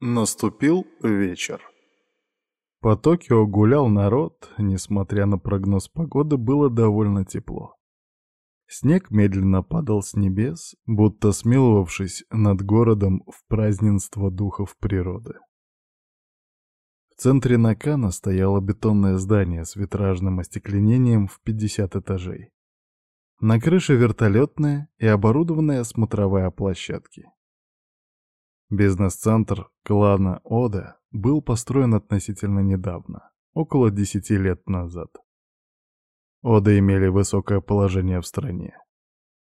Наступил вечер. По Токио гулял народ, несмотря на прогноз погоды, было довольно тепло. Снег медленно падал с небес, будто смиловавшись над городом в праздненство духов природы. В центре Накана стояло бетонное здание с витражным остекленением в 50 этажей. На крыше вертолетная и оборудованная смотровая площадки. Бизнес-центр клана Ода был построен относительно недавно, около 10 лет назад. Ода имели высокое положение в стране.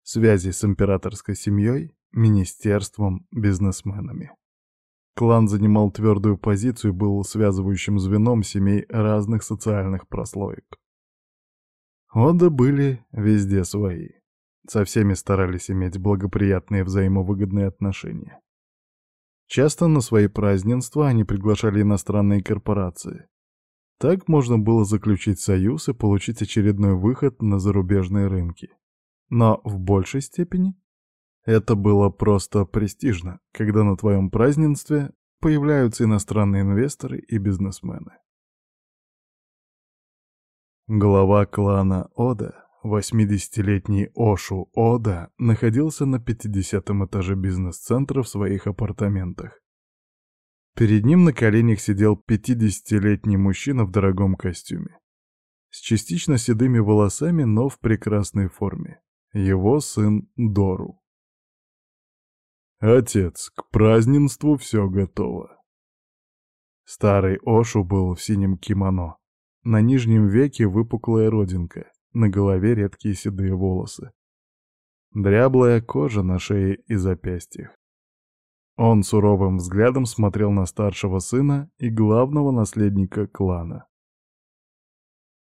Связи с императорской семьей, министерством, бизнесменами. Клан занимал твердую позицию и был связывающим звеном семей разных социальных прослоек. Ода были везде свои. Со всеми старались иметь благоприятные взаимовыгодные отношения. Часто на свои празднества они приглашали иностранные корпорации. Так можно было заключить союз и получить очередной выход на зарубежные рынки. Но в большей степени это было просто престижно, когда на твоем празднестве появляются иностранные инвесторы и бизнесмены. Глава клана Ода, 80-летний Ошу Ода, находился на 50-м этаже бизнес-центра в своих апартаментах. Перед ним на коленях сидел 50-летний мужчина в дорогом костюме. С частично седыми волосами, но в прекрасной форме. Его сын Дору. «Отец, к празднеству все готово». Старый Ошу был в синем кимоно. На нижнем веке выпуклая родинка, на голове редкие седые волосы. Дряблая кожа на шее и запястьях. Он суровым взглядом смотрел на старшего сына и главного наследника клана.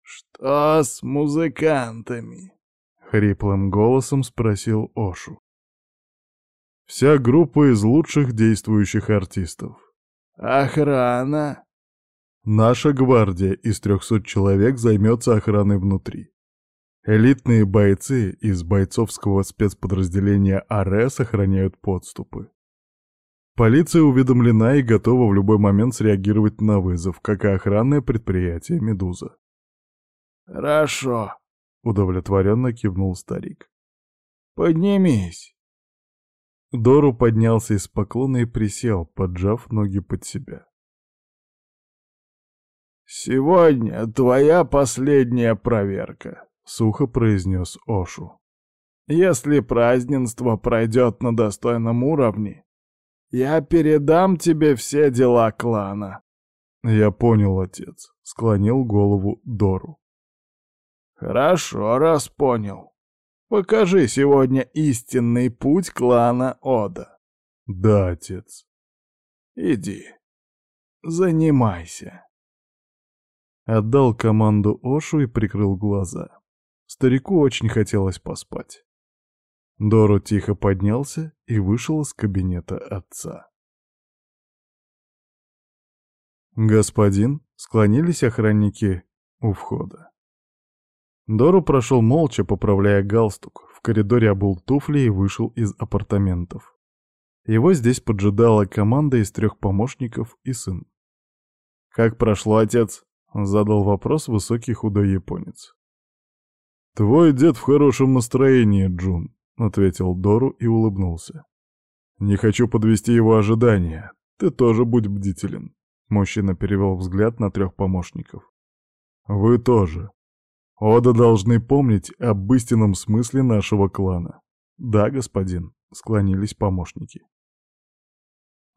«Что с музыкантами?» — хриплым голосом спросил Ошу. «Вся группа из лучших действующих артистов». «Охрана?» «Наша гвардия из трехсот человек займется охраной внутри. Элитные бойцы из бойцовского спецподразделения АРЭС охраняют подступы. Полиция уведомлена и готова в любой момент среагировать на вызов, как и охранное предприятие «Медуза». «Хорошо», — удовлетворенно кивнул старик. «Поднимись». Дору поднялся из поклона и присел, поджав ноги под себя. «Сегодня твоя последняя проверка», — сухо произнес Ошу. «Если празднество пройдет на достойном уровне, я передам тебе все дела клана. Я понял, отец, склонил голову Дору. Хорошо, раз понял. Покажи сегодня истинный путь клана Ода. Да, отец. Иди. Занимайся. Отдал команду Ошу и прикрыл глаза. Старику очень хотелось поспать. Дору тихо поднялся и вышел из кабинета отца. «Господин», — склонились охранники у входа. Дору прошел молча, поправляя галстук, в коридоре обул туфли и вышел из апартаментов. Его здесь поджидала команда из трех помощников и сын. «Как прошло, отец?» — задал вопрос высокий худой японец. «Твой дед в хорошем настроении, Джун», ответил Дору и улыбнулся. «Не хочу подвести его ожидания. Ты тоже будь бдителен». Мужчина перевел взгляд на трех помощников. «Вы тоже. Ода должны помнить об истинном смысле нашего клана». «Да, господин», — склонились помощники.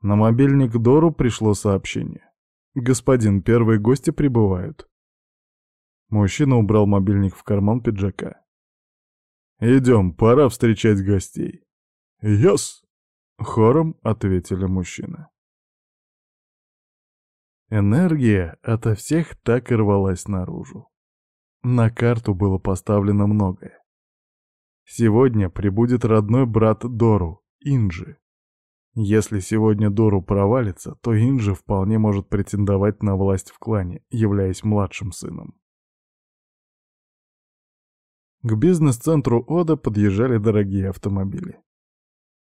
На мобильник Дору пришло сообщение. «Господин, первые гости прибывают». Мужчина убрал мобильник в карман пиджака. «Идем, пора встречать гостей». «Йос!» — хором ответили мужчины. Энергия ото всех так и рвалась наружу. На карту было поставлено многое. Сегодня прибудет родной брат Дору, Инджи. Если сегодня Дору провалится, то Инджи вполне может претендовать на власть в клане, являясь младшим сыном. К бизнес-центру Ода подъезжали дорогие автомобили.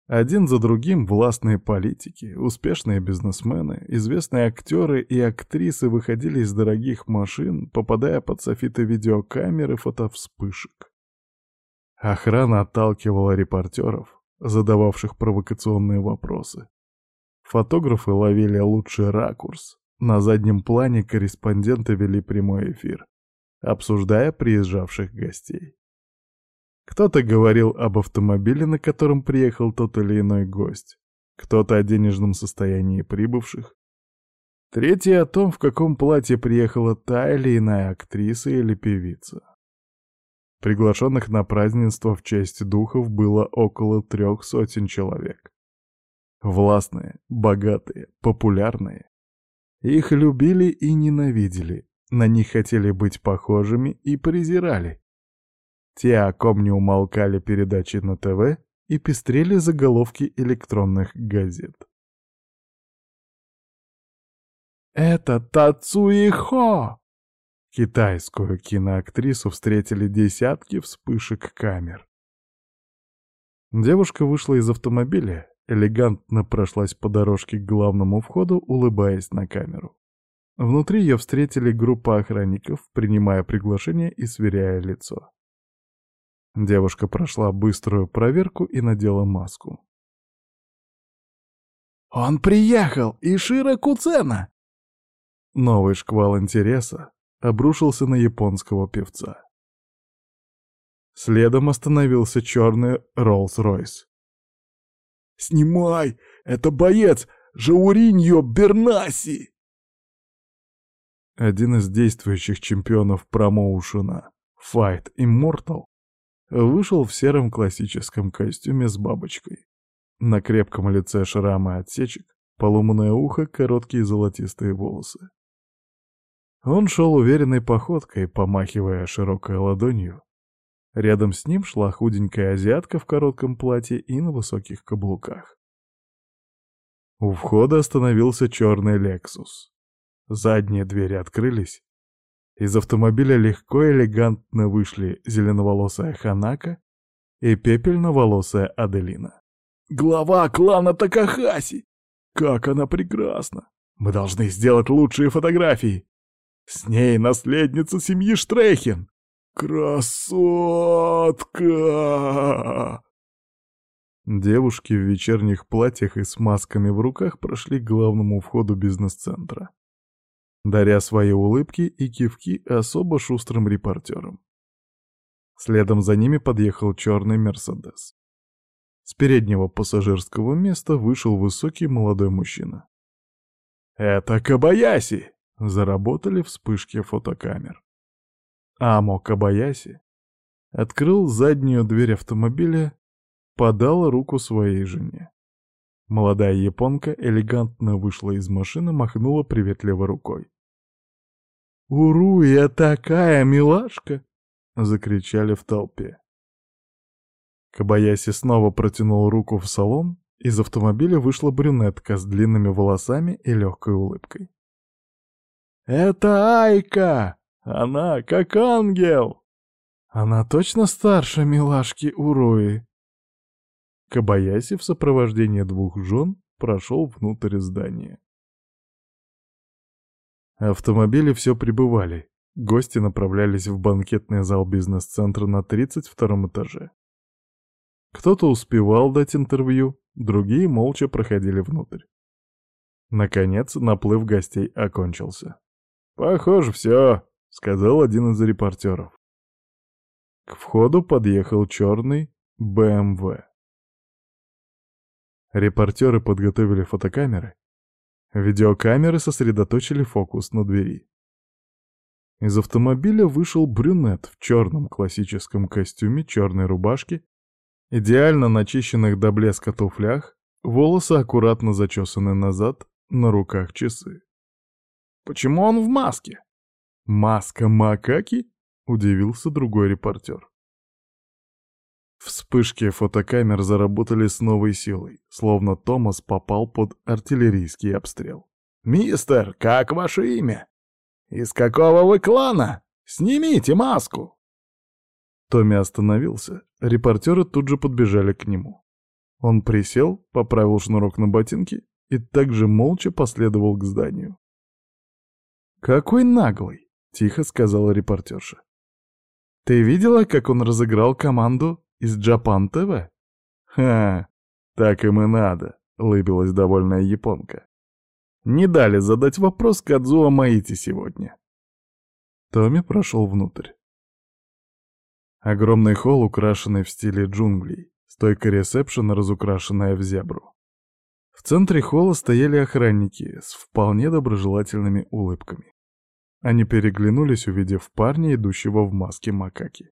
Один за другим властные политики, успешные бизнесмены, известные актеры и актрисы выходили из дорогих машин, попадая под софиты видеокамеры фотовспышек. Охрана отталкивала репортеров, задававших провокационные вопросы. Фотографы ловили лучший ракурс. На заднем плане корреспонденты вели прямой эфир, обсуждая приезжавших гостей. Кто-то говорил об автомобиле, на котором приехал тот или иной гость, кто-то о денежном состоянии прибывших, третий о том, в каком платье приехала та или иная актриса или певица. Приглашенных на празднество в честь духов было около трех сотен человек. Властные, богатые, популярные. Их любили и ненавидели, на них хотели быть похожими и презирали. Те, о ком не умолкали передачи на ТВ и пестрели заголовки электронных газет. «Это Тацуихо!» Китайскую киноактрису встретили десятки вспышек камер. Девушка вышла из автомобиля, элегантно прошлась по дорожке к главному входу, улыбаясь на камеру. Внутри ее встретили группа охранников, принимая приглашение и сверяя лицо. Девушка прошла быструю проверку и надела маску. «Он приехал! Ишира Куцена!» Новый шквал интереса обрушился на японского певца. Следом остановился черный Роллс-Ройс. «Снимай! Это боец! Жауриньо Бернаси!» Один из действующих чемпионов промоушена Fight Immortal вышел в сером классическом костюме с бабочкой. На крепком лице шрамы отсечек, поломанное ухо, короткие золотистые волосы. Он шел уверенной походкой, помахивая широкой ладонью. Рядом с ним шла худенькая азиатка в коротком платье и на высоких каблуках. У входа остановился черный «Лексус». Задние двери открылись, из автомобиля легко и элегантно вышли зеленоволосая Ханака и пепельноволосая Аделина. «Глава клана Такахаси! Как она прекрасна! Мы должны сделать лучшие фотографии! С ней наследница семьи Штрейхен! Красотка!» Девушки в вечерних платьях и с масками в руках прошли к главному входу бизнес-центра даря свои улыбки и кивки особо шустрым репортерам. Следом за ними подъехал черный «Мерседес». С переднего пассажирского места вышел высокий молодой мужчина. «Это Кабаяси!» — заработали вспышки фотокамер. Амо Кабаяси открыл заднюю дверь автомобиля, подал руку своей жене. Молодая японка элегантно вышла из машины, махнула приветливо рукой. «Уруя такая милашка!» — закричали в толпе. Кабаяси снова протянул руку в салон, из автомобиля вышла брюнетка с длинными волосами и легкой улыбкой. «Это Айка! Она как ангел!» «Она точно старше милашки Уруи?» Кабаяси в сопровождении двух жен прошел внутрь здания. Автомобили все прибывали. Гости направлялись в банкетный зал бизнес-центра на 32 этаже. Кто-то успевал дать интервью, другие молча проходили внутрь. Наконец, наплыв гостей окончился. «Похоже, все», — сказал один из репортеров. К входу подъехал черный БМВ. Репортеры подготовили фотокамеры Видеокамеры сосредоточили фокус на двери. Из автомобиля вышел брюнет в черном классическом костюме, черной рубашке, идеально начищенных до блеска туфлях, волосы аккуратно зачесаны назад, на руках часы. «Почему он в маске?» «Маска макаки?» — удивился другой репортер. Вспышки фотокамер заработали с новой силой, словно Томас попал под артиллерийский обстрел. «Мистер, как ваше имя? Из какого вы клана? Снимите маску!» Томми остановился, репортеры тут же подбежали к нему. Он присел, поправил шнурок на ботинке и также молча последовал к зданию. «Какой наглый!» — тихо сказала репортерша. «Ты видела, как он разыграл команду из Джапан ТВ?» «Ха, так им и надо», — улыбилась довольная японка. «Не дали задать вопрос Кадзуо Маити сегодня». Томми прошел внутрь. Огромный холл, украшенный в стиле джунглей, стойка ресепшена, разукрашенная в зебру. В центре холла стояли охранники с вполне доброжелательными улыбками. Они переглянулись, увидев парня, идущего в маске макаки.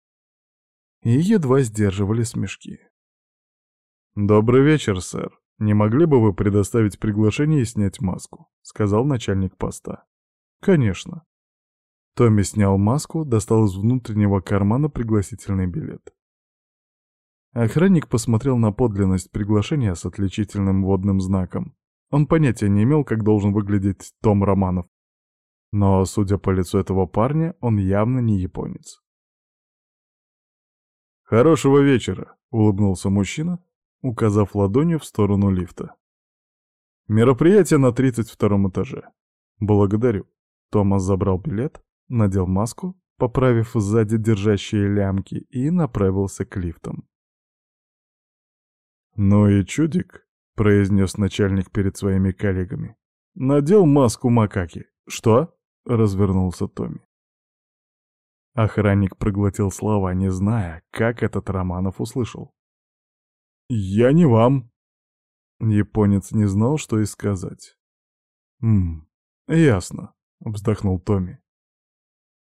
И едва сдерживали смешки. «Добрый вечер, сэр. Не могли бы вы предоставить приглашение и снять маску?» — сказал начальник поста. «Конечно». Томми снял маску, достал из внутреннего кармана пригласительный билет. Охранник посмотрел на подлинность приглашения с отличительным водным знаком. Он понятия не имел, как должен выглядеть Том Романов. Но, судя по лицу этого парня, он явно не японец. «Хорошего вечера», — улыбнулся мужчина, указав ладонью в сторону лифта. «Мероприятие на 32 этаже. Благодарю». Томас забрал билет, надел маску, поправив сзади держащие лямки, и направился к лифтам. «Ну и чудик», — произнес начальник перед своими коллегами. «Надел маску макаки. Что?» — развернулся Томми. Охранник проглотил слова, не зная, как этот Романов услышал. «Я не вам». Японец не знал, что и сказать. «Ммм, ясно», — вздохнул Томми.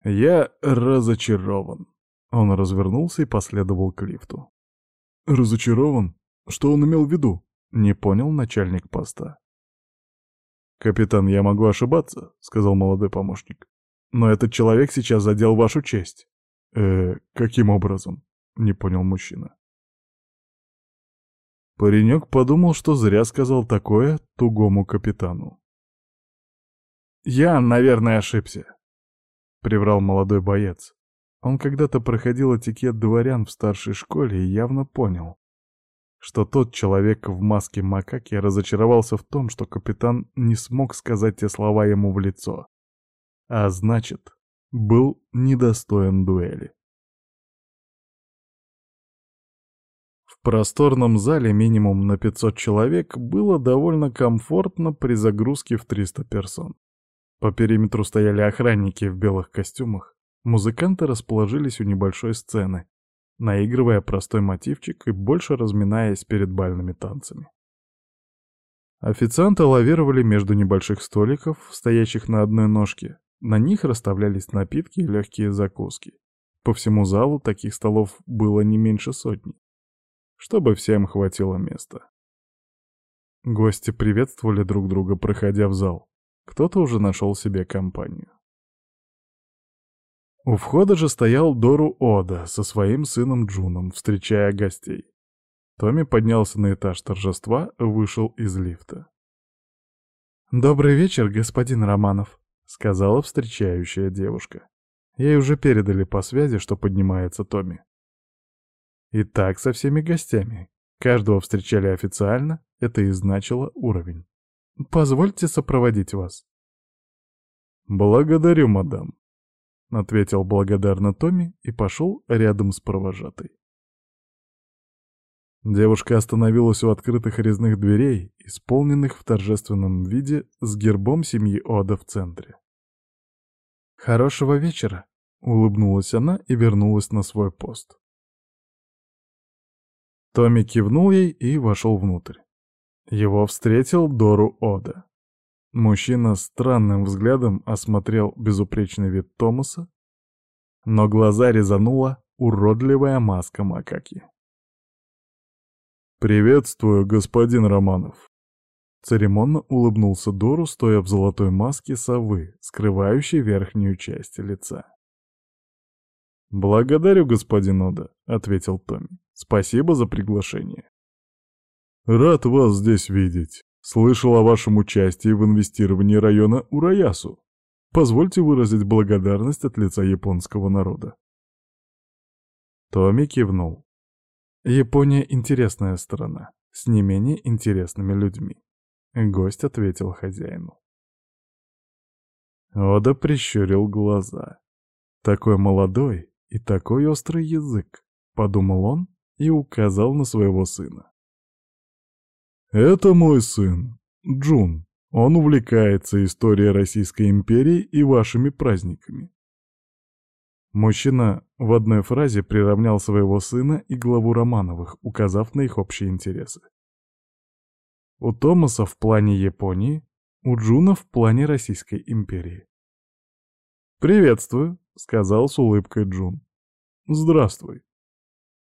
«Я разочарован». Он развернулся и последовал к лифту. «Разочарован? Что он имел в виду?» — не понял начальник поста. «Капитан, я могу ошибаться», — сказал молодой помощник. «Но этот человек сейчас задел вашу честь». «Э, каким образом?» — не понял мужчина. Паренек подумал, что зря сказал такое тугому капитану. «Я, наверное, ошибся», — приврал молодой боец. Он когда-то проходил этикет дворян в старшей школе и явно понял, что тот человек в маске макаки разочаровался в том, что капитан не смог сказать те слова ему в лицо. А значит, был недостоин дуэли. В просторном зале минимум на 500 человек было довольно комфортно при загрузке в 300 персон. По периметру стояли охранники в белых костюмах. Музыканты расположились у небольшой сцены, наигрывая простой мотивчик и больше разминаясь перед бальными танцами. Официанты лавировали между небольших столиков, стоящих на одной ножке. На них расставлялись напитки и легкие закуски. По всему залу таких столов было не меньше сотни, чтобы всем хватило места. Гости приветствовали друг друга, проходя в зал. Кто-то уже нашел себе компанию. У входа же стоял Дору Ода со своим сыном Джуном, встречая гостей. Томми поднялся на этаж торжества, вышел из лифта. «Добрый вечер, господин Романов», — сказала встречающая девушка. Ей уже передали по связи, что поднимается Томми. И так со всеми гостями. Каждого встречали официально, это и значило уровень. Позвольте сопроводить вас». «Благодарю, мадам», — ответил благодарно Томми и пошел рядом с провожатой. Девушка остановилась у открытых резных дверей, исполненных в торжественном виде с гербом семьи Ода в центре. «Хорошего вечера», — улыбнулась она и вернулась на свой пост. Томми кивнул ей и вошел внутрь. Его встретил Дору Ода. Мужчина странным взглядом осмотрел безупречный вид Томаса, но глаза резанула уродливая маска макаки. «Приветствую, господин Романов!» Церемонно улыбнулся Дору, стоя в золотой маске совы, скрывающей верхнюю часть лица. «Благодарю, господин Ода», — ответил Томми. «Спасибо за приглашение». «Рад вас здесь видеть. Слышал о вашем участии в инвестировании района Ураясу. Позвольте выразить благодарность от лица японского народа». Томми кивнул. «Япония — интересная страна. с не менее интересными людьми. Гость ответил хозяину. Ода прищурил глаза. Такой молодой и такой острый язык, подумал он и указал на своего сына. Это мой сын, Джун. Он увлекается историей Российской империи и вашими праздниками. Мужчина в одной фразе приравнял своего сына и главу Романовых, указав на их общие интересы. У Томаса в плане Японии, у Джуна в плане Российской империи. «Приветствую», — сказал с улыбкой Джун. «Здравствуй».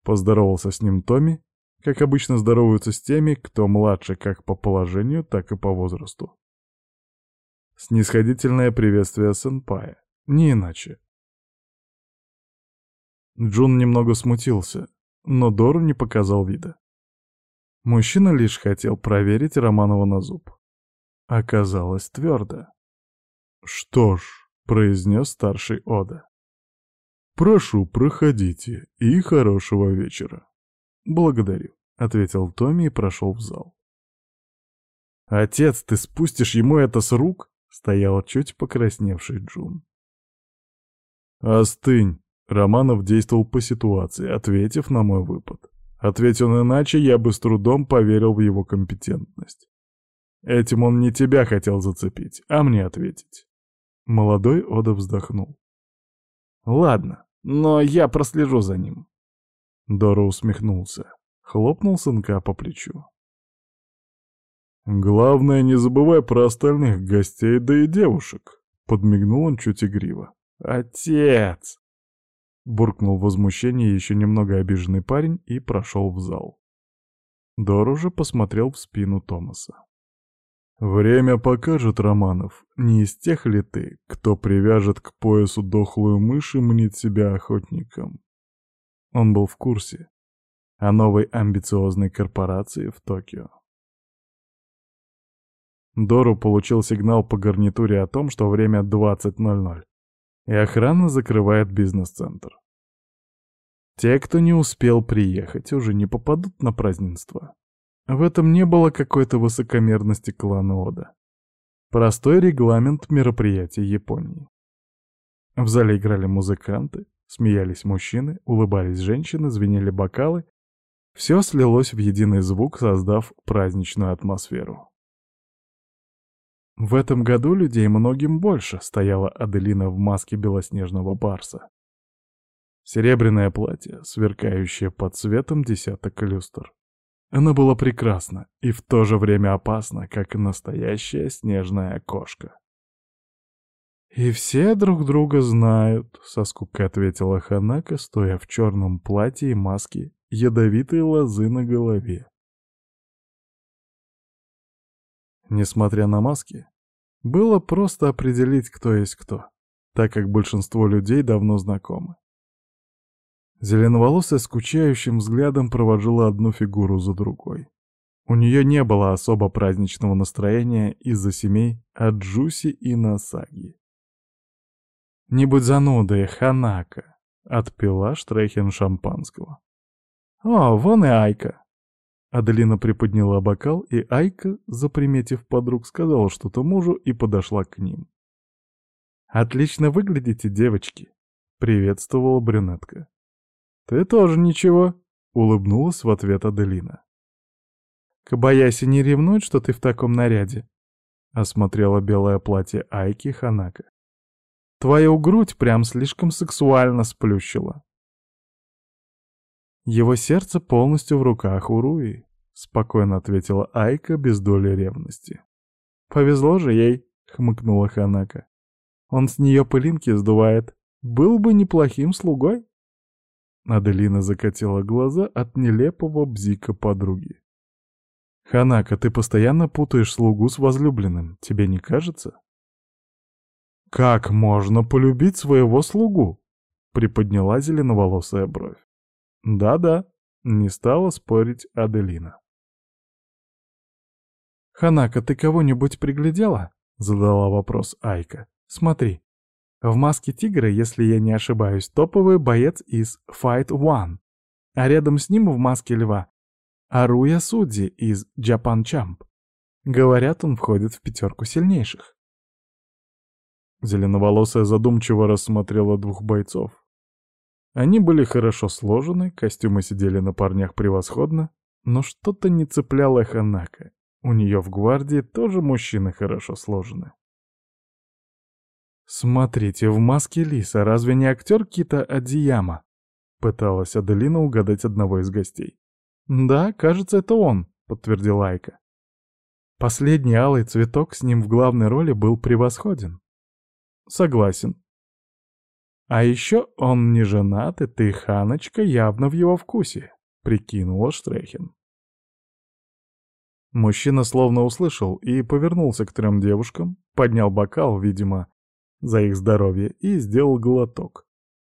Поздоровался с ним Томми, как обычно здороваются с теми, кто младше как по положению, так и по возрасту. Снисходительное приветствие сенпая, не иначе. Джун немного смутился, но Дору не показал вида. Мужчина лишь хотел проверить Романова на зуб. Оказалось твердо. «Что ж», — произнес старший Ода. «Прошу, проходите, и хорошего вечера». «Благодарю», — ответил Томми и прошел в зал. «Отец, ты спустишь ему это с рук?» — стоял чуть покрасневший Джун. «Остынь», Романов действовал по ситуации, ответив на мой выпад. Ответь он иначе, я бы с трудом поверил в его компетентность. Этим он не тебя хотел зацепить, а мне ответить. Молодой Ода вздохнул. Ладно, но я прослежу за ним. Дора усмехнулся, хлопнул сынка по плечу. «Главное, не забывай про остальных гостей, да и девушек», — подмигнул он чуть игриво. «Отец!» Буркнул в возмущении еще немного обиженный парень и прошел в зал. Дор уже посмотрел в спину Томаса. «Время покажет, Романов, не из тех ли ты, кто привяжет к поясу дохлую мышь и мнит себя охотником?» Он был в курсе о новой амбициозной корпорации в Токио. Дору получил сигнал по гарнитуре о том, что время 20.00, и охрана закрывает бизнес-центр. Те, кто не успел приехать, уже не попадут на празднество. В этом не было какой-то высокомерности клана Ода. Простой регламент мероприятий Японии. В зале играли музыканты, смеялись мужчины, улыбались женщины, звенели бокалы. Все слилось в единый звук, создав праздничную атмосферу. В этом году людей многим больше, стояла Аделина в маске белоснежного барса. Серебряное платье, сверкающее под светом десяток люстр. Она была прекрасна и в то же время опасна, как настоящая снежная кошка. «И все друг друга знают», — со скукой ответила Ханака, стоя в черном платье и маске, ядовитой лозы на голове. Несмотря на маски, было просто определить, кто есть кто, так как большинство людей давно знакомы. Зеленоволосая скучающим взглядом провожала одну фигуру за другой. У нее не было особо праздничного настроения из-за семей Аджуси и Насаги. «Не будь занудой, Ханака!» — отпила Штрехин шампанского. «О, вон и Айка!» Аделина приподняла бокал, и Айка, заприметив подруг, сказала что-то мужу и подошла к ним. «Отлично выглядите, девочки!» — приветствовала брюнетка. «Ты тоже ничего», — улыбнулась в ответ Аделина. «Кабаяси не ревнует, что ты в таком наряде?» — осмотрела белое платье Айки Ханака. «Твою грудь прям слишком сексуально сплющила». «Его сердце полностью в руках у Руи», — спокойно ответила Айка без доли ревности. «Повезло же ей», — хмыкнула Ханака. «Он с нее пылинки сдувает. Был бы неплохим слугой». Аделина закатила глаза от нелепого бзика подруги. «Ханака, ты постоянно путаешь слугу с возлюбленным, тебе не кажется?» «Как можно полюбить своего слугу?» — приподняла зеленоволосая бровь. «Да-да», — не стала спорить Аделина. «Ханака, ты кого-нибудь приглядела?» — задала вопрос Айка. «Смотри, в маске тигра, если я не ошибаюсь, топовый боец из Fight One. А рядом с ним в маске льва Аруя Судзи из Japan Champ. Говорят, он входит в пятерку сильнейших. Зеленоволосая задумчиво рассмотрела двух бойцов. Они были хорошо сложены, костюмы сидели на парнях превосходно, но что-то не цепляло Ханака. У нее в гвардии тоже мужчины хорошо сложены. «Смотрите, в маске лиса разве не актер Кита Адзияма?» Пыталась Аделина угадать одного из гостей. «Да, кажется, это он», — подтвердила Айка. Последний алый цветок с ним в главной роли был превосходен. Согласен. А еще он не женат, и ты, Ханочка, явно в его вкусе, прикинула Штрехин. Мужчина словно услышал и повернулся к трем девушкам, поднял бокал, видимо, за их здоровье, и сделал глоток,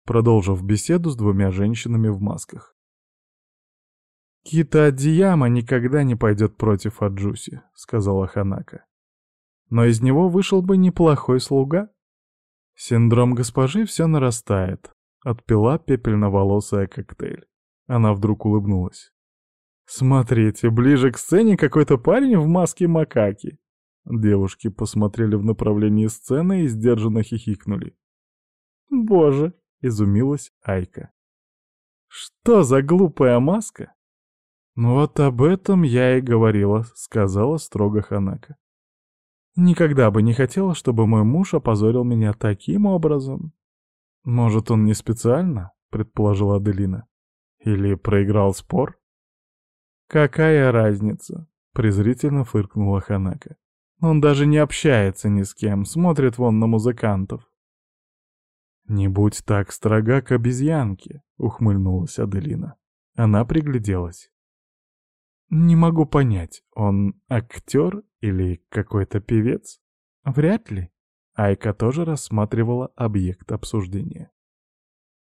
продолжив беседу с двумя женщинами в масках. «Кита Адзияма никогда не пойдет против Аджуси», — сказала Ханака. «Но из него вышел бы неплохой слуга». Синдром госпожи все нарастает. Отпила пепельноволосая коктейль. Она вдруг улыбнулась. «Смотрите, ближе к сцене какой-то парень в маске макаки». Девушки посмотрели в направлении сцены и сдержанно хихикнули. «Боже!» — изумилась Айка. «Что за глупая маска?» «Ну вот об этом я и говорила», — сказала строго Ханака. «Никогда бы не хотела, чтобы мой муж опозорил меня таким образом». «Может, он не специально?» — предположила Аделина. «Или проиграл спор?» «Какая разница?» — презрительно фыркнула Ханака. «Он даже не общается ни с кем, смотрит вон на музыкантов». «Не будь так строга к обезьянке», — ухмыльнулась Аделина. Она пригляделась. Не могу понять, он актер или какой-то певец? Вряд ли. Айка тоже рассматривала объект обсуждения.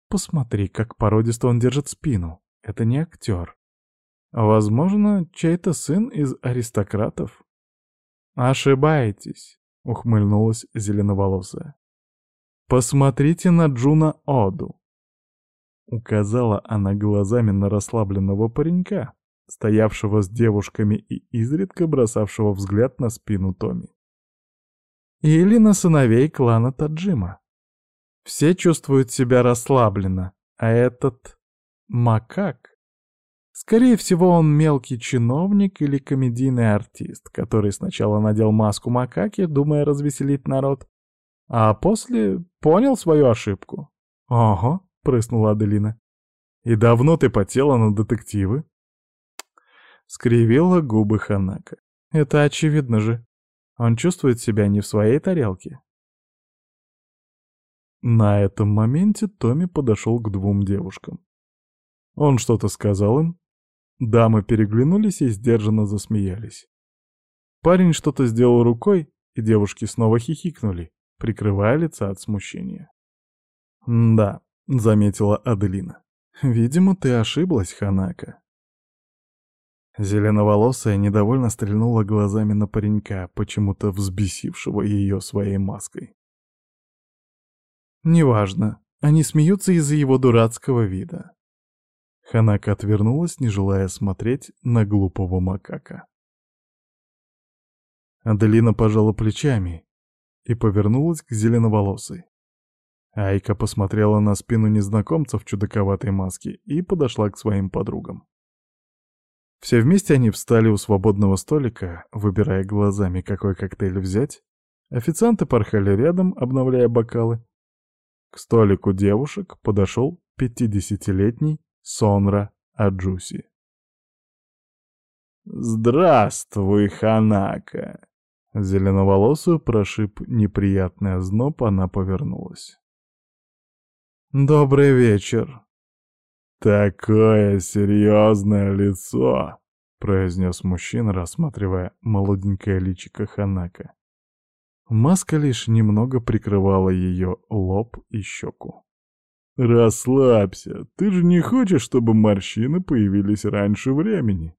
Посмотри, как породисто он держит спину. Это не актер. Возможно, чей-то сын из аристократов. Ошибаетесь, ухмыльнулась зеленоволосая. Посмотрите на Джуна Оду. Указала она глазами на расслабленного паренька, стоявшего с девушками и изредка бросавшего взгляд на спину Томи. Или на сыновей клана Таджима. Все чувствуют себя расслабленно, а этот макак... Скорее всего, он мелкий чиновник или комедийный артист, который сначала надел маску макаки, думая развеселить народ, а после понял свою ошибку. «Ого», — прыснула Аделина. «И давно ты потела на детективы?» Скривила губы Ханака. Это очевидно же. Он чувствует себя не в своей тарелке. На этом моменте Томми подошел к двум девушкам. Он что-то сказал им. Дамы переглянулись и сдержанно засмеялись. Парень что-то сделал рукой, и девушки снова хихикнули, прикрывая лица от смущения. «Да», — заметила Аделина. «Видимо, ты ошиблась, Ханака. Зеленоволосая недовольно стрельнула глазами на паренька, почему-то взбесившего ее своей маской. «Неважно, они смеются из-за его дурацкого вида». Ханака отвернулась, не желая смотреть на глупого макака. Аделина пожала плечами и повернулась к зеленоволосой. Айка посмотрела на спину незнакомца в чудаковатой маске и подошла к своим подругам. Все вместе они встали у свободного столика, выбирая глазами, какой коктейль взять. Официанты порхали рядом, обновляя бокалы. К столику девушек подошел пятидесятилетний Сонра Аджуси. «Здравствуй, Ханака!» Зеленоволосую прошиб неприятный озноб, она повернулась. «Добрый вечер!» «Такое серьезное лицо!» — произнес мужчина, рассматривая молоденькое личико Ханака. Маска лишь немного прикрывала ее лоб и щеку. «Расслабься, ты же не хочешь, чтобы морщины появились раньше времени?»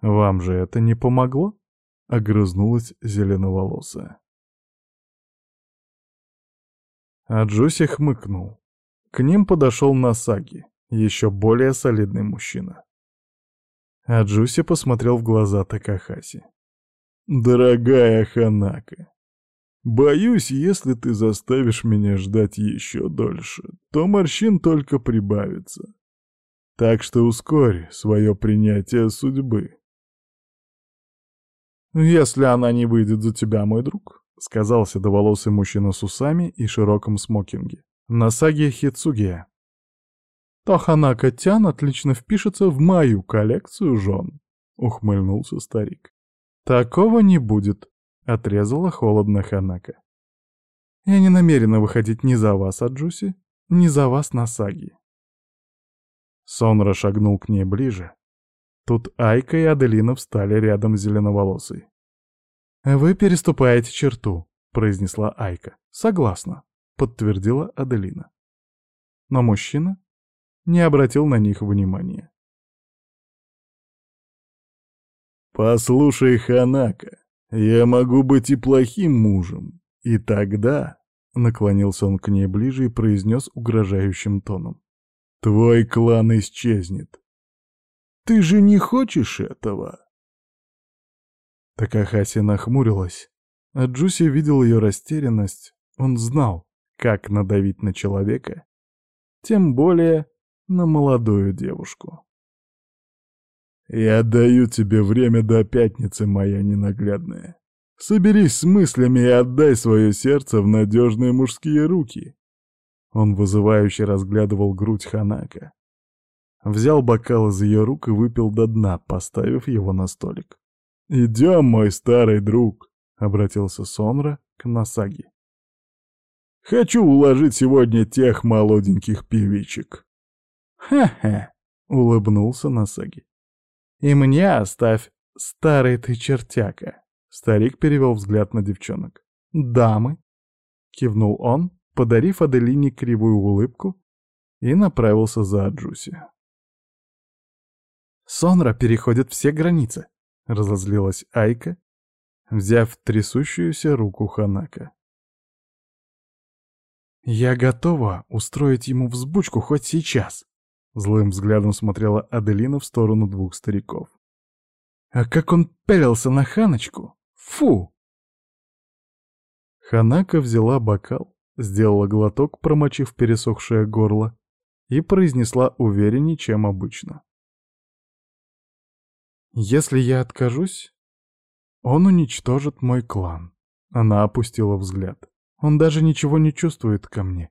«Вам же это не помогло?» — огрызнулась зеленоволосая. А Джуси хмыкнул. К ним подошел Насаги, еще более солидный мужчина. А Джуси посмотрел в глаза Такахаси. «Дорогая Ханака, боюсь, если ты заставишь меня ждать еще дольше, то морщин только прибавится. Так что ускорь свое принятие судьбы». «Если она не выйдет за тебя, мой друг», — сказал седоволосый мужчина с усами и широком смокинге. «Насаги Хицугия». «То Ханака Тян отлично впишется в мою коллекцию жен», — ухмыльнулся старик. «Такого не будет», — отрезала холодно Ханака. «Я не намерена выходить ни за вас, Аджуси, ни за вас, Насаги». Сонра шагнул к ней ближе, Тут Айка и Аделина встали рядом с зеленоволосой. «Вы переступаете черту», — произнесла Айка. «Согласна», — подтвердила Аделина. Но мужчина не обратил на них внимания. «Послушай, Ханака, я могу быть и плохим мужем, и тогда...» Наклонился он к ней ближе и произнес угрожающим тоном. «Твой клан исчезнет. Ты же не хочешь этого?» Такахаси нахмурилась. А Джуси видел ее растерянность. Он знал, как надавить на человека, тем более на молодую девушку. «Я даю тебе время до пятницы, моя ненаглядная. Соберись с мыслями и отдай свое сердце в надежные мужские руки». Он вызывающе разглядывал грудь Ханака. Взял бокал из ее рук и выпил до дна, поставив его на столик. «Идем, мой старый друг», — обратился Сонра к Насаги. «Хочу уложить сегодня тех молоденьких певичек». «Ха-ха», — улыбнулся Насаги. «И мне оставь, старый ты чертяка». Старик перевел взгляд на девчонок. «Дамы», — кивнул он, подарив Аделине кривую улыбку, и направился за Аджуси. Сонра переходит все границы», — разозлилась Айка, взяв трясущуюся руку Ханака. «Я готова устроить ему взбучку хоть сейчас», — злым взглядом смотрела Аделина в сторону двух стариков. «А как он пялился на Ханочку! Фу!» Ханака взяла бокал, сделала глоток, промочив пересохшее горло, и произнесла увереннее, чем обычно. Если я откажусь, он уничтожит мой клан. Она опустила взгляд. Он даже ничего не чувствует ко мне.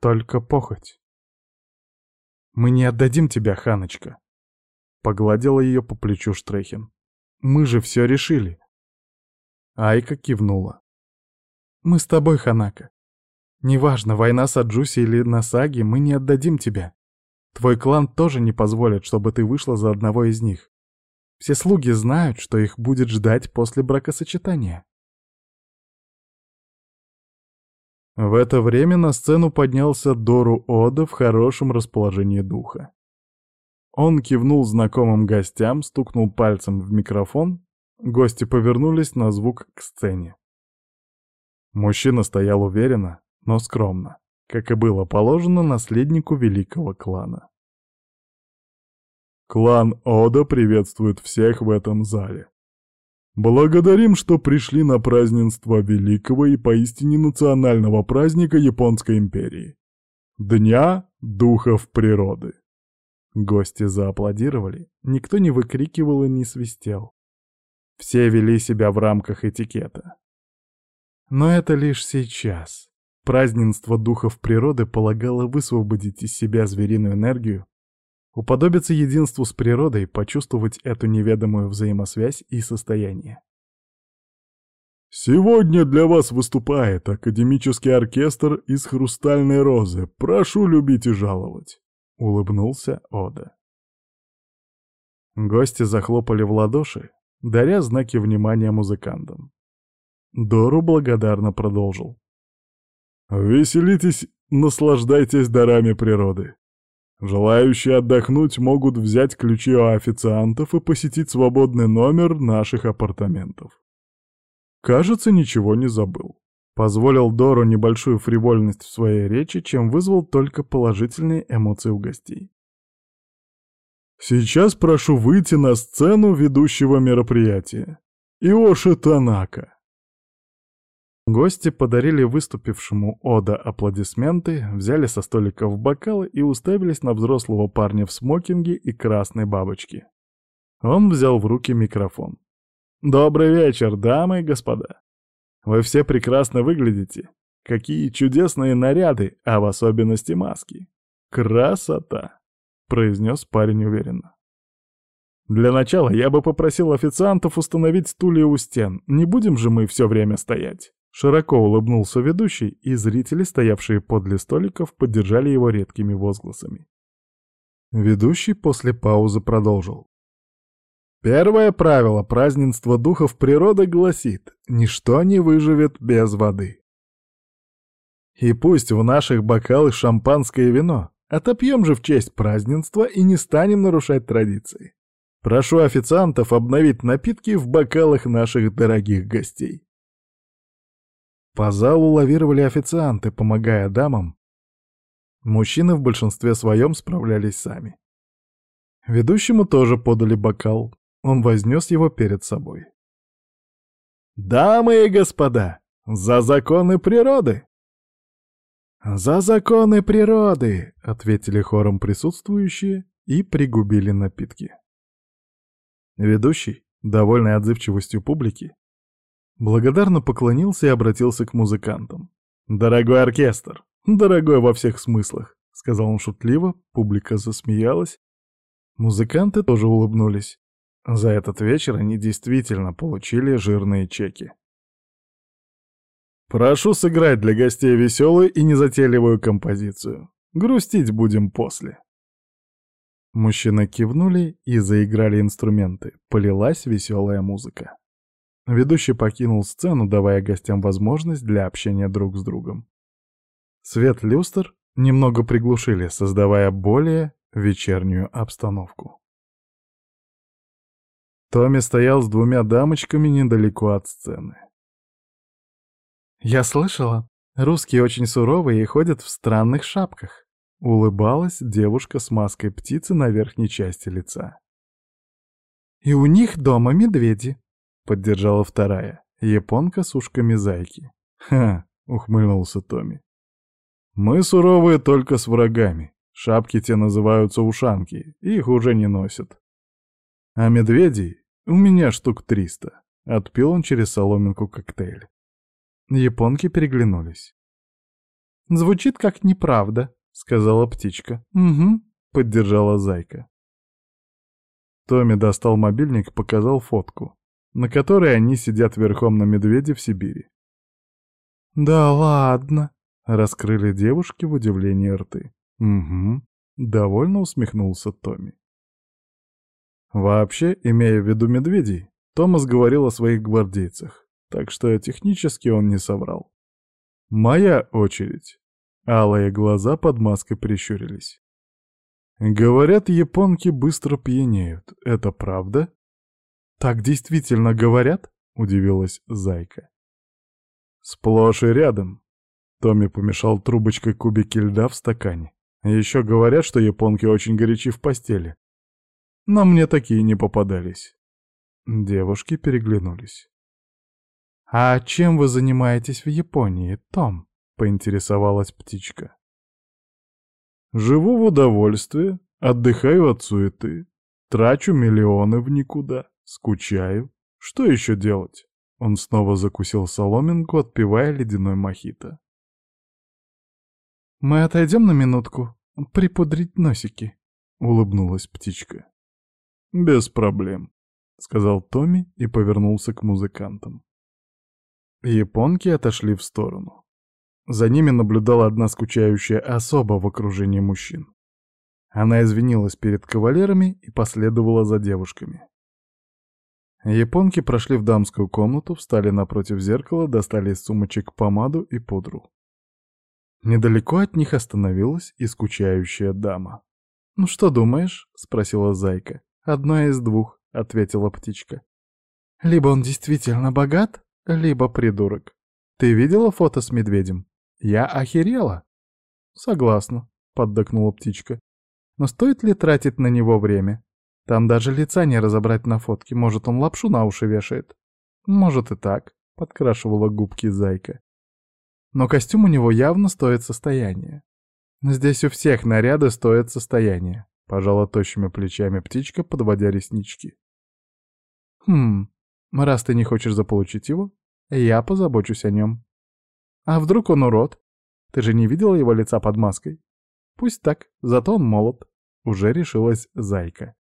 Только похоть. Мы не отдадим тебя, Ханочка. Погладила ее по плечу Штрехин. Мы же все решили. Айка кивнула. Мы с тобой, Ханака. Неважно, война с Аджуси или Насаги, мы не отдадим тебя. Твой клан тоже не позволит, чтобы ты вышла за одного из них. Все слуги знают, что их будет ждать после бракосочетания. В это время на сцену поднялся Дору Ода в хорошем расположении духа. Он кивнул знакомым гостям, стукнул пальцем в микрофон, гости повернулись на звук к сцене. Мужчина стоял уверенно, но скромно, как и было положено наследнику великого клана. Клан Ода приветствует всех в этом зале. Благодарим, что пришли на празднество великого и поистине национального праздника Японской империи. Дня Духов Природы. Гости зааплодировали, никто не выкрикивал и не свистел. Все вели себя в рамках этикета. Но это лишь сейчас. Празднество Духов Природы полагало высвободить из себя звериную энергию уподобиться единству с природой, почувствовать эту неведомую взаимосвязь и состояние. «Сегодня для вас выступает академический оркестр из «Хрустальной розы». Прошу любить и жаловать», — улыбнулся Ода. Гости захлопали в ладоши, даря знаки внимания музыкантам. Дору благодарно продолжил. «Веселитесь, наслаждайтесь дарами природы. Желающие отдохнуть могут взять ключи у официантов и посетить свободный номер наших апартаментов. Кажется, ничего не забыл. Позволил Дору небольшую фривольность в своей речи, чем вызвал только положительные эмоции у гостей. Сейчас прошу выйти на сцену ведущего мероприятия. Иоши Танака. Гости подарили выступившему Ода аплодисменты, взяли со столиков бокалы и уставились на взрослого парня в смокинге и красной бабочке. Он взял в руки микрофон. «Добрый вечер, дамы и господа. Вы все прекрасно выглядите. Какие чудесные наряды, а в особенности маски. Красота!» — произнес парень уверенно. «Для начала я бы попросил официантов установить стулья у стен. Не будем же мы все время стоять?» Широко улыбнулся ведущий, и зрители, стоявшие подле столиков, поддержали его редкими возгласами. Ведущий после паузы продолжил. Первое правило празднества духов природы гласит «Ничто не выживет без воды». И пусть в наших бокалах шампанское вино, отопьем же в честь празднества и не станем нарушать традиции. Прошу официантов обновить напитки в бокалах наших дорогих гостей. По залу лавировали официанты, помогая дамам. Мужчины в большинстве своем справлялись сами. Ведущему тоже подали бокал. Он вознес его перед собой. «Дамы и господа, за законы природы!» «За законы природы!» — ответили хором присутствующие и пригубили напитки. Ведущий, довольный отзывчивостью публики, Благодарно поклонился и обратился к музыкантам. «Дорогой оркестр! Дорогой во всех смыслах!» — сказал он шутливо, публика засмеялась. Музыканты тоже улыбнулись. За этот вечер они действительно получили жирные чеки. «Прошу сыграть для гостей веселую и незатейливую композицию. Грустить будем после». Мужчины кивнули и заиграли инструменты. Полилась веселая музыка. Ведущий покинул сцену, давая гостям возможность для общения друг с другом. Свет люстр немного приглушили, создавая более вечернюю обстановку. Томми стоял с двумя дамочками недалеко от сцены. «Я слышала, русские очень суровые и ходят в странных шапках», — улыбалась девушка с маской птицы на верхней части лица. «И у них дома медведи», Поддержала вторая, японка с ушками зайки. «Ха!» — ухмыльнулся Томми. «Мы суровые только с врагами. Шапки те называются ушанки, их уже не носят. А медведей у меня штук триста». Отпил он через соломинку коктейль. Японки переглянулись. «Звучит как неправда», — сказала птичка. «Угу», — поддержала зайка. Томми достал мобильник и показал фотку на которой они сидят верхом на медведе в Сибири. «Да ладно!» — раскрыли девушки в удивлении рты. «Угу», — довольно усмехнулся Томми. Вообще, имея в виду медведей, Томас говорил о своих гвардейцах, так что технически он не соврал. «Моя очередь!» Алые глаза под маской прищурились. «Говорят, японки быстро пьянеют. Это правда?» «Так действительно говорят?» — удивилась Зайка. «Сплошь и рядом». Томми помешал трубочкой кубики льда в стакане. Еще говорят, что японки очень горячи в постели. Но мне такие не попадались. Девушки переглянулись. «А чем вы занимаетесь в Японии, Том?» — поинтересовалась птичка. «Живу в удовольствии, отдыхаю от суеты, трачу миллионы в никуда. Скучаю. Что еще делать? Он снова закусил соломинку, отпивая ледяной мохито. «Мы отойдем на минутку, припудрить носики», — улыбнулась птичка. «Без проблем», — сказал Томми и повернулся к музыкантам. Японки отошли в сторону. За ними наблюдала одна скучающая особа в окружении мужчин. Она извинилась перед кавалерами и последовала за девушками. Японки прошли в дамскую комнату, встали напротив зеркала, достали из сумочек помаду и пудру. Недалеко от них остановилась и скучающая дама. «Ну что думаешь?» — спросила Зайка. «Одно из двух», — ответила птичка. «Либо он действительно богат, либо придурок. Ты видела фото с медведем? Я охерела». «Согласна», — поддакнула птичка. «Но стоит ли тратить на него время? Там даже лица не разобрать на фотке, может, он лапшу на уши вешает. Может и так, подкрашивала губки зайка. Но костюм у него явно стоит состояние. Здесь у всех наряды стоят состояние, пожала тощими плечами птичка, подводя реснички. Хм, раз ты не хочешь заполучить его, я позабочусь о нем. А вдруг он урод? Ты же не видела его лица под маской? Пусть так, зато он молод. Уже решилась зайка.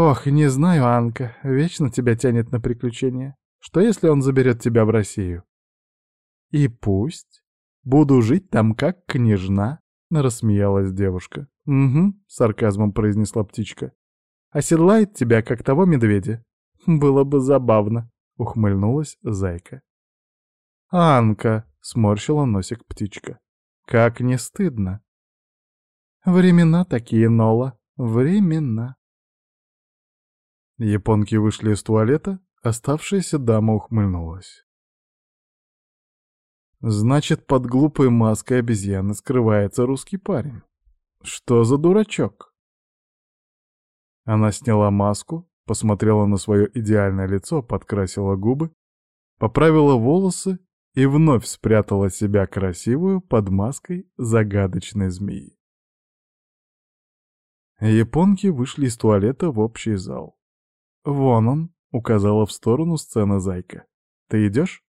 Ох, не знаю, Анка, вечно тебя тянет на приключения. Что если он заберет тебя в Россию? И пусть. Буду жить там как княжна, рассмеялась девушка. Угу, сарказмом произнесла птичка. Оседлает тебя, как того медведя. Было бы забавно, ухмыльнулась зайка. Анка, сморщила носик птичка. Как не стыдно. Времена такие, Нола, времена. Японки вышли из туалета, оставшаяся дама ухмыльнулась. Значит, под глупой маской обезьяны скрывается русский парень. Что за дурачок? Она сняла маску, посмотрела на свое идеальное лицо, подкрасила губы, поправила волосы и вновь спрятала себя красивую под маской загадочной змеи. Японки вышли из туалета в общий зал. «Вон он», — указала в сторону сцены зайка. «Ты идешь?»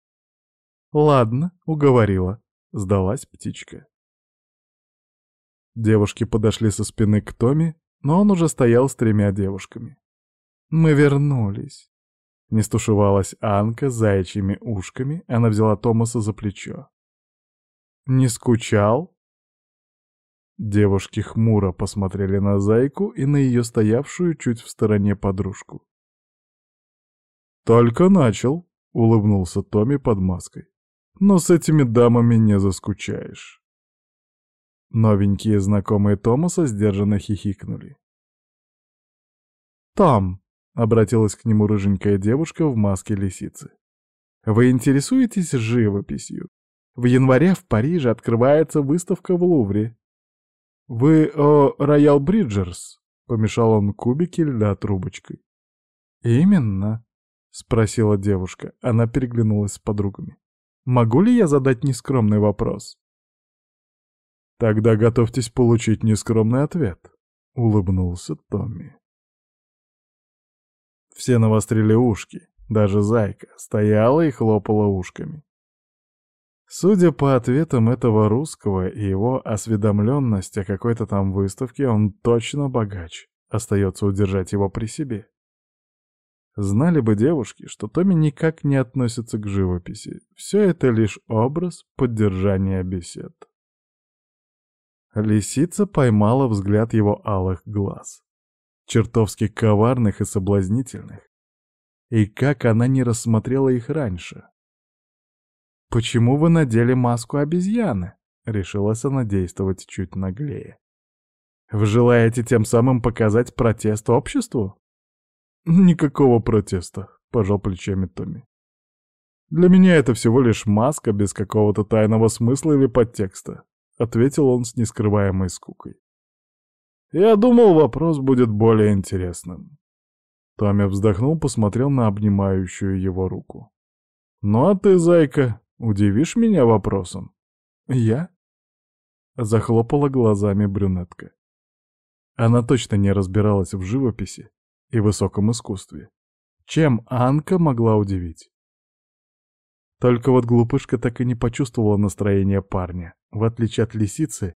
«Ладно, уговорила», — сдалась птичка. Девушки подошли со спины к Томе, но он уже стоял с тремя девушками. «Мы вернулись», — не стушевалась Анка заячьими ушками, она взяла Томаса за плечо. «Не скучал?» Девушки хмуро посмотрели на зайку и на ее стоявшую чуть в стороне подружку. «Только начал», — улыбнулся Томми под маской но с этими дамами не заскучаешь. Новенькие знакомые Томаса сдержанно хихикнули. «Том», — обратилась к нему рыженькая девушка в маске лисицы, — «вы интересуетесь живописью? В январе в Париже открывается выставка в Лувре». «Вы о Роял Бриджерс?» — помешал он кубики льда трубочкой. «Именно», — спросила девушка. Она переглянулась с подругами. Могу ли я задать нескромный вопрос? Тогда готовьтесь получить нескромный ответ, улыбнулся Томми. Все навострили ушки, даже зайка стояла и хлопала ушками. Судя по ответам этого русского и его осведомленность о какой-то там выставке, он точно богач. Остается удержать его при себе. Знали бы девушки, что Томми никак не относится к живописи. Все это лишь образ поддержания бесед. Лисица поймала взгляд его алых глаз. Чертовски коварных и соблазнительных. И как она не рассмотрела их раньше. «Почему вы надели маску обезьяны?» — решилась она действовать чуть наглее. «Вы желаете тем самым показать протест обществу?» «Никакого протеста», — пожал плечами Томми. «Для меня это всего лишь маска без какого-то тайного смысла или подтекста», — ответил он с нескрываемой скукой. «Я думал, вопрос будет более интересным». Томми вздохнул, посмотрел на обнимающую его руку. «Ну а ты, зайка, удивишь меня вопросом?» «Я?» — захлопала глазами брюнетка. Она точно не разбиралась в живописи, и высоком искусстве. Чем Анка могла удивить? Только вот глупышка так и не почувствовала настроение парня, в отличие от лисицы,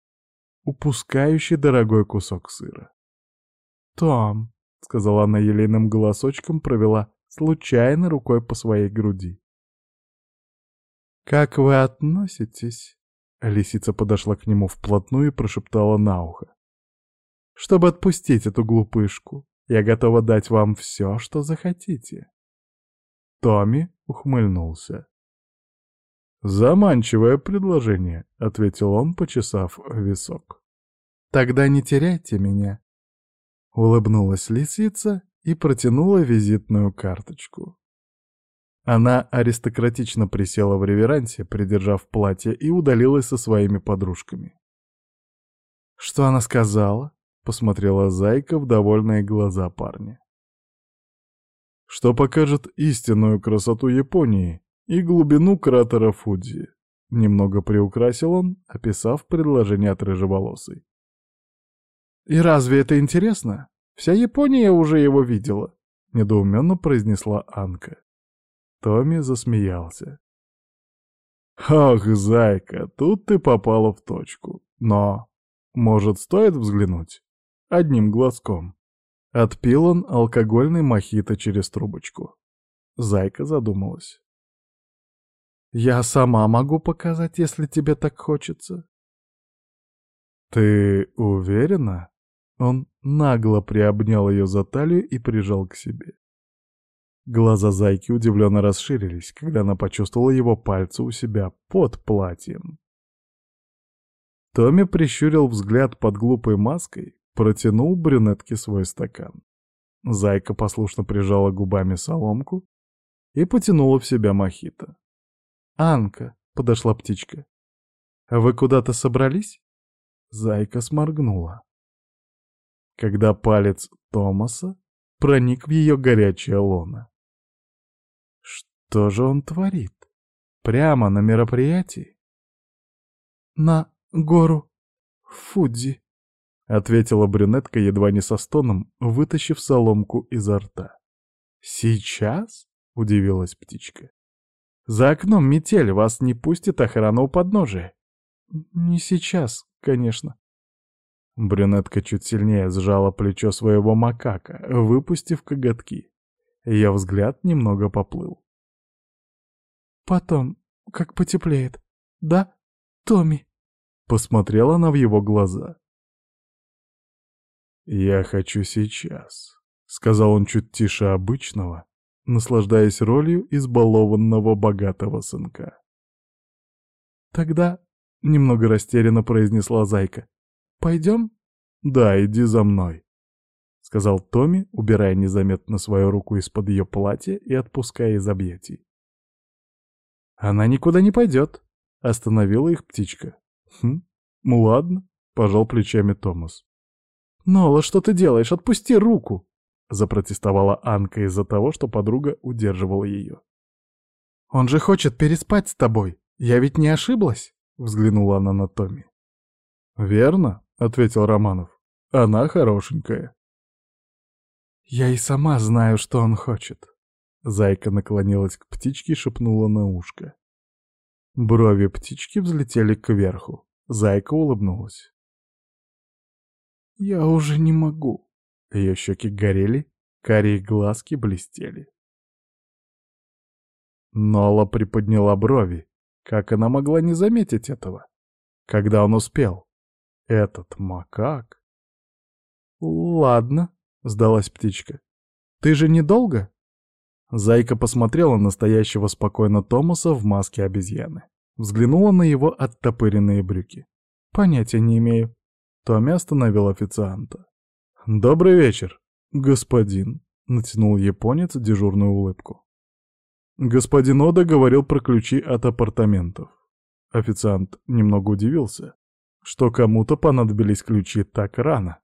упускающей дорогой кусок сыра. «Том», — сказала она елейным голосочком, провела случайно рукой по своей груди. «Как вы относитесь?» Лисица подошла к нему вплотную и прошептала на ухо. «Чтобы отпустить эту глупышку, я готова дать вам все, что захотите. Томми ухмыльнулся. «Заманчивое предложение», — ответил он, почесав висок. «Тогда не теряйте меня», — улыбнулась лисица и протянула визитную карточку. Она аристократично присела в реверансе, придержав платье, и удалилась со своими подружками. «Что она сказала?» — посмотрела Зайка в довольные глаза парня. «Что покажет истинную красоту Японии и глубину кратера Фудзи», — немного приукрасил он, описав предложение от рыжеволосой. «И разве это интересно? Вся Япония уже его видела», — недоуменно произнесла Анка. Томми засмеялся. «Ах, зайка, тут ты попала в точку. Но, может, стоит взглянуть? Одним глазком». Отпил он алкогольный мохито через трубочку. Зайка задумалась. «Я сама могу показать, если тебе так хочется». «Ты уверена?» Он нагло приобнял ее за талию и прижал к себе. Глаза зайки удивленно расширились, когда она почувствовала его пальцы у себя под платьем. Томми прищурил взгляд под глупой маской, протянул брюнетке свой стакан. Зайка послушно прижала губами соломку и потянула в себя мохито. «Анка!» — подошла птичка. «Вы куда-то собрались?» Зайка сморгнула. Когда палец Томаса проник в ее горячее лоно. Что же он творит? Прямо на мероприятии? «На гору Фудзи», — ответила брюнетка едва не со стоном, вытащив соломку изо рта. «Сейчас?» — удивилась птичка. «За окном метель, вас не пустит охрана у подножия». «Не сейчас, конечно». Брюнетка чуть сильнее сжала плечо своего макака, выпустив коготки. Ее взгляд немного поплыл. Потом, как потеплеет. Да, Томми?» Посмотрела она в его глаза. «Я хочу сейчас», — сказал он чуть тише обычного, наслаждаясь ролью избалованного богатого сынка. «Тогда», — немного растерянно произнесла Зайка, — «пойдем?» «Да, иди за мной», — сказал Томми, убирая незаметно свою руку из-под ее платья и отпуская из объятий. «Она никуда не пойдет», — остановила их птичка. «Хм, ну ладно», — пожал плечами Томас. «Нола, что ты делаешь? Отпусти руку!» — запротестовала Анка из-за того, что подруга удерживала ее. «Он же хочет переспать с тобой. Я ведь не ошиблась?» — взглянула она на Томми. «Верно», — ответил Романов. «Она хорошенькая». «Я и сама знаю, что он хочет», Зайка наклонилась к птичке и шепнула на ушко. Брови птички взлетели кверху. Зайка улыбнулась. «Я уже не могу». Ее щеки горели, карие глазки блестели. Нола приподняла брови. Как она могла не заметить этого? Когда он успел? Этот макак? «Ладно», — сдалась птичка. «Ты же недолго?» Зайка посмотрела на стоящего спокойно Томаса в маске обезьяны. Взглянула на его оттопыренные брюки. «Понятия не имею». Томми остановил официанта. «Добрый вечер, господин», — натянул японец дежурную улыбку. Господин Ода говорил про ключи от апартаментов. Официант немного удивился, что кому-то понадобились ключи так рано.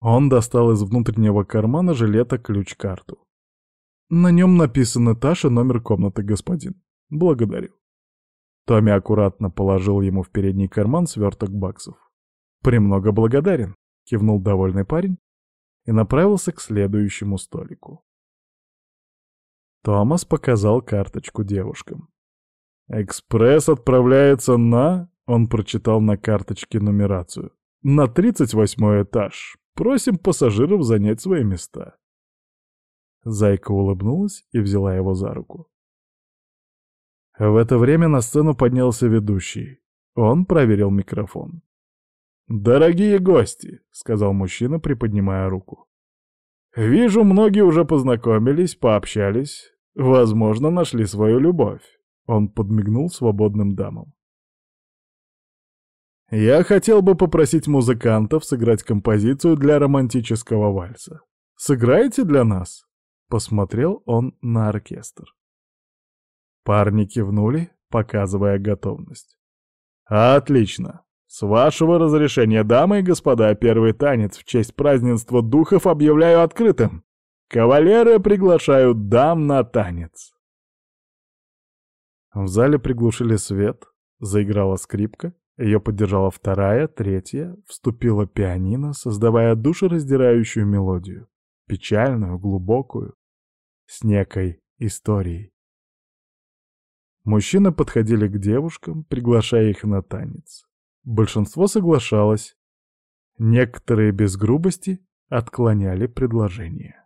Он достал из внутреннего кармана жилета ключ-карту. На нем написан этаж и номер комнаты, господин. Благодарю. Томми аккуратно положил ему в передний карман сверток баксов. «Премного благодарен», — кивнул довольный парень и направился к следующему столику. Томас показал карточку девушкам. «Экспресс отправляется на...» — он прочитал на карточке нумерацию. «На 38 этаж. Просим пассажиров занять свои места». Зайка улыбнулась и взяла его за руку. В это время на сцену поднялся ведущий. Он проверил микрофон. «Дорогие гости», — сказал мужчина, приподнимая руку. «Вижу, многие уже познакомились, пообщались, возможно, нашли свою любовь». Он подмигнул свободным дамам. «Я хотел бы попросить музыкантов сыграть композицию для романтического вальса. Сыграете для нас?» Посмотрел он на оркестр. Парни кивнули, показывая готовность. «Отлично», — С вашего разрешения, дамы и господа, первый танец в честь празднества духов объявляю открытым. Кавалеры приглашают дам на танец. В зале приглушили свет, заиграла скрипка, ее поддержала вторая, третья, вступила пианино, создавая душераздирающую мелодию, печальную, глубокую, с некой историей. Мужчины подходили к девушкам, приглашая их на танец. Большинство соглашалось. Некоторые без грубости отклоняли предложение.